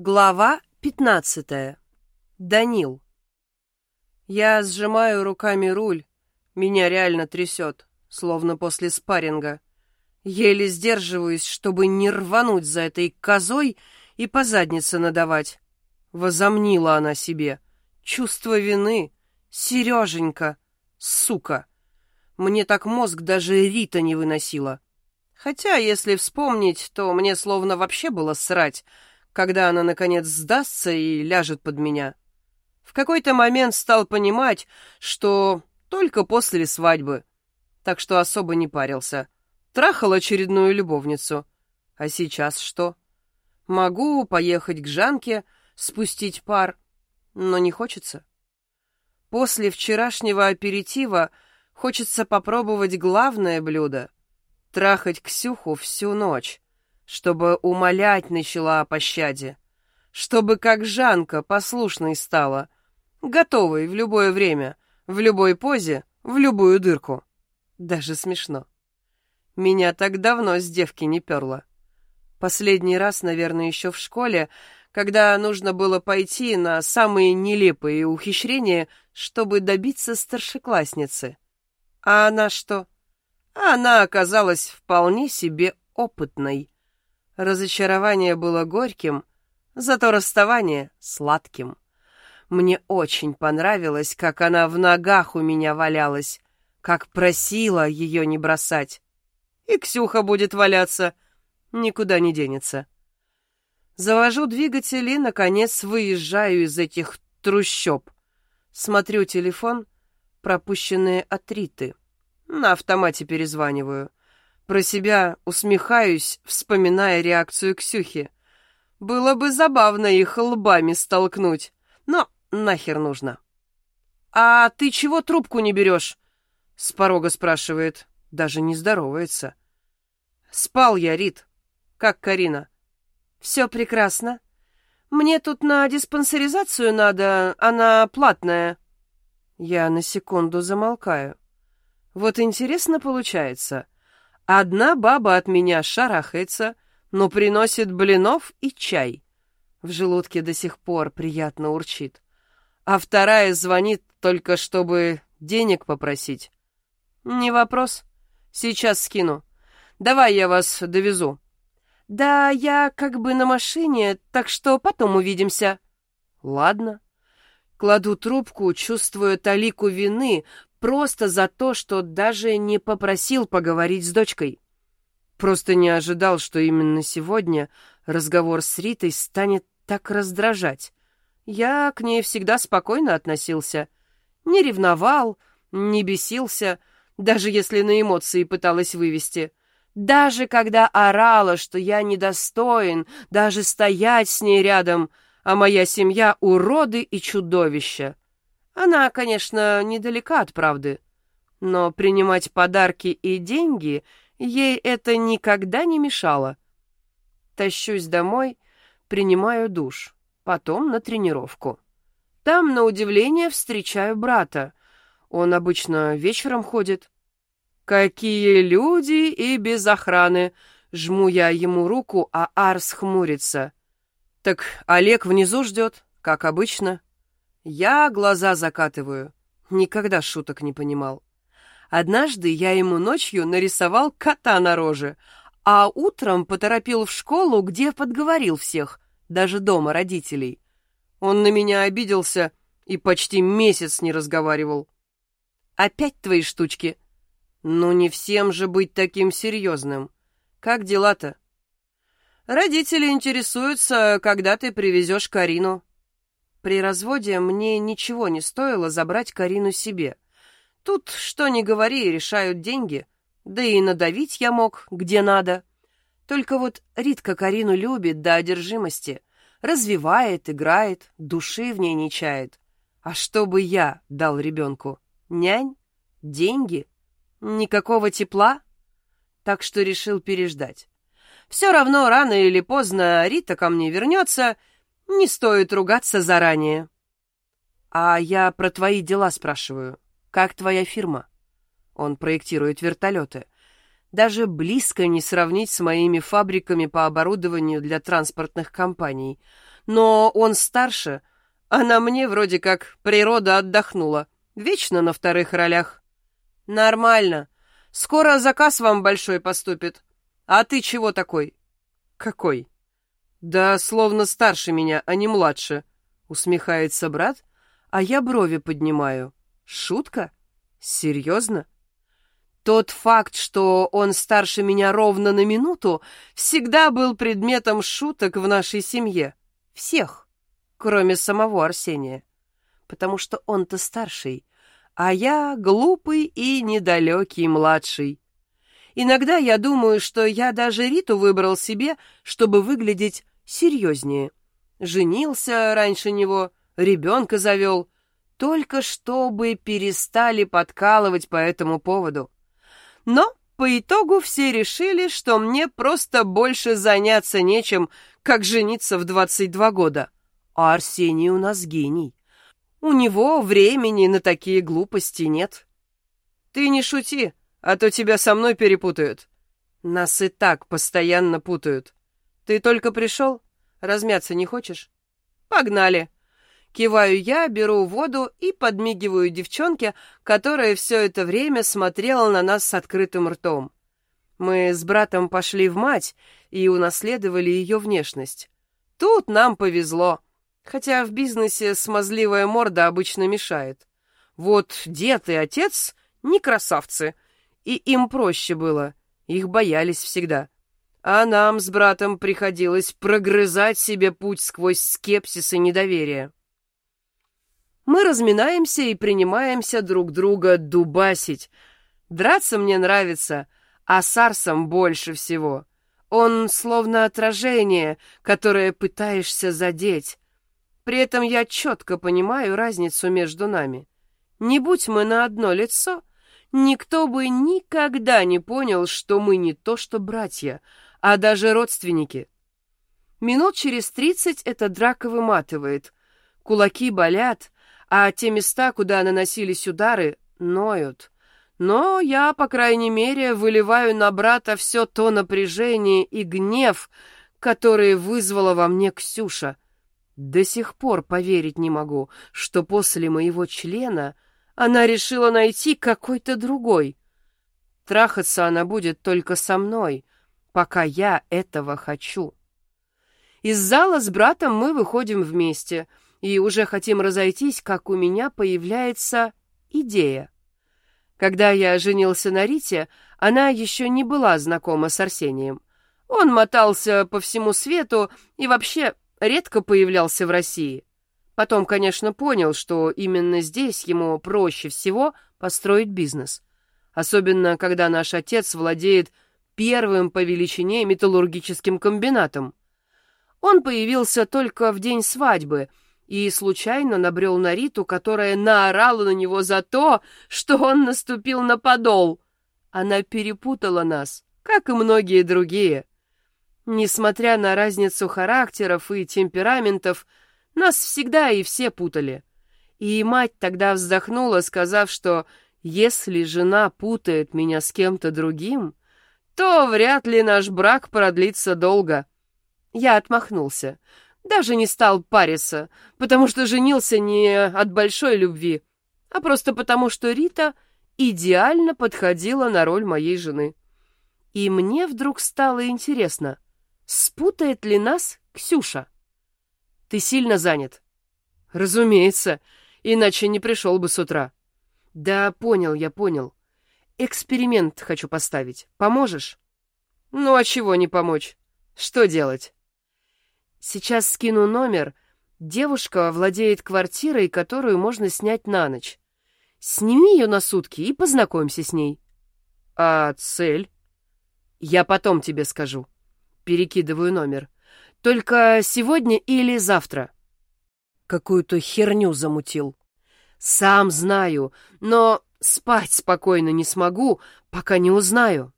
Глава 15. Данил. Я сжимаю руками руль. Меня реально трясет, словно после спарринга. Еле сдерживаюсь, чтобы не рвануть за этой козой и по заднице надавать. Возомнила она себе. Чувство вины. Сереженька. Сука. Мне так мозг даже Рита не выносила. Хотя, если вспомнить, то мне словно вообще было срать — когда она, наконец, сдастся и ляжет под меня. В какой-то момент стал понимать, что только после свадьбы, так что особо не парился. Трахал очередную любовницу. А сейчас что? Могу поехать к Жанке, спустить пар, но не хочется. После вчерашнего аперитива хочется попробовать главное блюдо — трахать Ксюху всю ночь чтобы умолять начала о пощаде, чтобы как Жанка послушной стала, готовой в любое время, в любой позе, в любую дырку. Даже смешно. Меня так давно с девки не перло. Последний раз, наверное, еще в школе, когда нужно было пойти на самые нелепые ухищрения, чтобы добиться старшеклассницы. А она что? Она оказалась вполне себе опытной. Разочарование было горьким, зато расставание — сладким. Мне очень понравилось, как она в ногах у меня валялась, как просила ее не бросать. И Ксюха будет валяться, никуда не денется. Завожу двигатель и, наконец, выезжаю из этих трущоб. Смотрю телефон, пропущенные отриты. На автомате перезваниваю. Про себя усмехаюсь, вспоминая реакцию Ксюхи. Было бы забавно их лбами столкнуть, но нахер нужно. «А ты чего трубку не берешь?» С порога спрашивает, даже не здоровается. «Спал я, Рит. Как Карина?» «Все прекрасно. Мне тут на диспансеризацию надо, она платная». Я на секунду замолкаю. Вот интересно получается — Одна баба от меня шарахается, но приносит блинов и чай. В желудке до сих пор приятно урчит. А вторая звонит только, чтобы денег попросить. Не вопрос. Сейчас скину. Давай я вас довезу. Да, я как бы на машине, так что потом увидимся. Ладно. Кладу трубку, чувствуя талику вины, просто за то, что даже не попросил поговорить с дочкой. Просто не ожидал, что именно сегодня разговор с Ритой станет так раздражать. Я к ней всегда спокойно относился. Не ревновал, не бесился, даже если на эмоции пыталась вывести. Даже когда орала, что я недостоин даже стоять с ней рядом, а моя семья — уроды и чудовища. Она, конечно, недалека от правды, но принимать подарки и деньги ей это никогда не мешало. Тащусь домой, принимаю душ, потом на тренировку. Там, на удивление, встречаю брата. Он обычно вечером ходит. «Какие люди и без охраны!» Жму я ему руку, а Арс хмурится. «Так Олег внизу ждет, как обычно». Я глаза закатываю. Никогда шуток не понимал. Однажды я ему ночью нарисовал кота на роже, а утром поторопил в школу, где подговорил всех, даже дома родителей. Он на меня обиделся и почти месяц не разговаривал. «Опять твои штучки?» «Ну, не всем же быть таким серьезным. Как дела-то?» «Родители интересуются, когда ты привезешь Карину». При разводе мне ничего не стоило забрать Карину себе. Тут, что ни говори, решают деньги. Да и надавить я мог, где надо. Только вот Ритка Карину любит до одержимости. Развивает, играет, души в ней не чает. А что бы я дал ребенку? Нянь? Деньги? Никакого тепла? Так что решил переждать. Все равно рано или поздно Рита ко мне вернется, не стоит ругаться заранее. А я про твои дела спрашиваю. Как твоя фирма? Он проектирует вертолеты. даже близко не сравнить с моими фабриками по оборудованию для транспортных компаний. Но он старше, а на мне вроде как природа отдохнула. Вечно на вторых ролях. Нормально. Скоро заказ вам большой поступит. А ты чего такой? Какой? Да словно старше меня, а не младше. Усмехается брат, а я брови поднимаю. Шутка? Серьезно? Тот факт, что он старше меня ровно на минуту, всегда был предметом шуток в нашей семье. Всех, кроме самого Арсения. Потому что он-то старший, а я глупый и недалекий младший. Иногда я думаю, что я даже Риту выбрал себе, чтобы выглядеть серьезнее. Женился раньше него, ребенка завел, только чтобы перестали подкалывать по этому поводу. Но по итогу все решили, что мне просто больше заняться нечем, как жениться в 22 года. А Арсений у нас гений. У него времени на такие глупости нет. Ты не шути, а то тебя со мной перепутают. Нас и так постоянно путают. Ты только пришел? Размяться не хочешь? Погнали. Киваю я, беру воду и подмигиваю девчонке, которая все это время смотрела на нас с открытым ртом. Мы с братом пошли в мать и унаследовали ее внешность. Тут нам повезло, хотя в бизнесе смазливая морда обычно мешает. Вот дед и отец не красавцы, и им проще было, их боялись всегда. А нам с братом приходилось прогрызать себе путь сквозь скепсис и недоверие. Мы разминаемся и принимаемся друг друга дубасить. Драться мне нравится, а с Арсом больше всего. Он словно отражение, которое пытаешься задеть. При этом я четко понимаю разницу между нами. Не будь мы на одно лицо, никто бы никогда не понял, что мы не то что братья, а даже родственники. Минут через тридцать эта драка выматывает. Кулаки болят, а те места, куда наносились удары, ноют. Но я, по крайней мере, выливаю на брата все то напряжение и гнев, которые вызвала во мне Ксюша. До сих пор поверить не могу, что после моего члена она решила найти какой-то другой. Трахаться она будет только со мной, пока я этого хочу. Из зала с братом мы выходим вместе — и уже хотим разойтись, как у меня появляется идея. Когда я женился на Рите, она еще не была знакома с Арсением. Он мотался по всему свету и вообще редко появлялся в России. Потом, конечно, понял, что именно здесь ему проще всего построить бизнес. Особенно, когда наш отец владеет первым по величине металлургическим комбинатом. Он появился только в день свадьбы — и случайно набрел на Риту, которая наорала на него за то, что он наступил на подол. Она перепутала нас, как и многие другие. Несмотря на разницу характеров и темпераментов, нас всегда и все путали. И мать тогда вздохнула, сказав, что если жена путает меня с кем-то другим, то вряд ли наш брак продлится долго. Я отмахнулся. Даже не стал париться, потому что женился не от большой любви, а просто потому, что Рита идеально подходила на роль моей жены. И мне вдруг стало интересно, спутает ли нас Ксюша? Ты сильно занят? Разумеется, иначе не пришел бы с утра. Да, понял, я понял. Эксперимент хочу поставить. Поможешь? Ну, а чего не помочь? Что делать? Сейчас скину номер. Девушка владеет квартирой, которую можно снять на ночь. Сними ее на сутки и познакомься с ней. А цель? Я потом тебе скажу. Перекидываю номер. Только сегодня или завтра. Какую-то херню замутил. Сам знаю, но спать спокойно не смогу, пока не узнаю.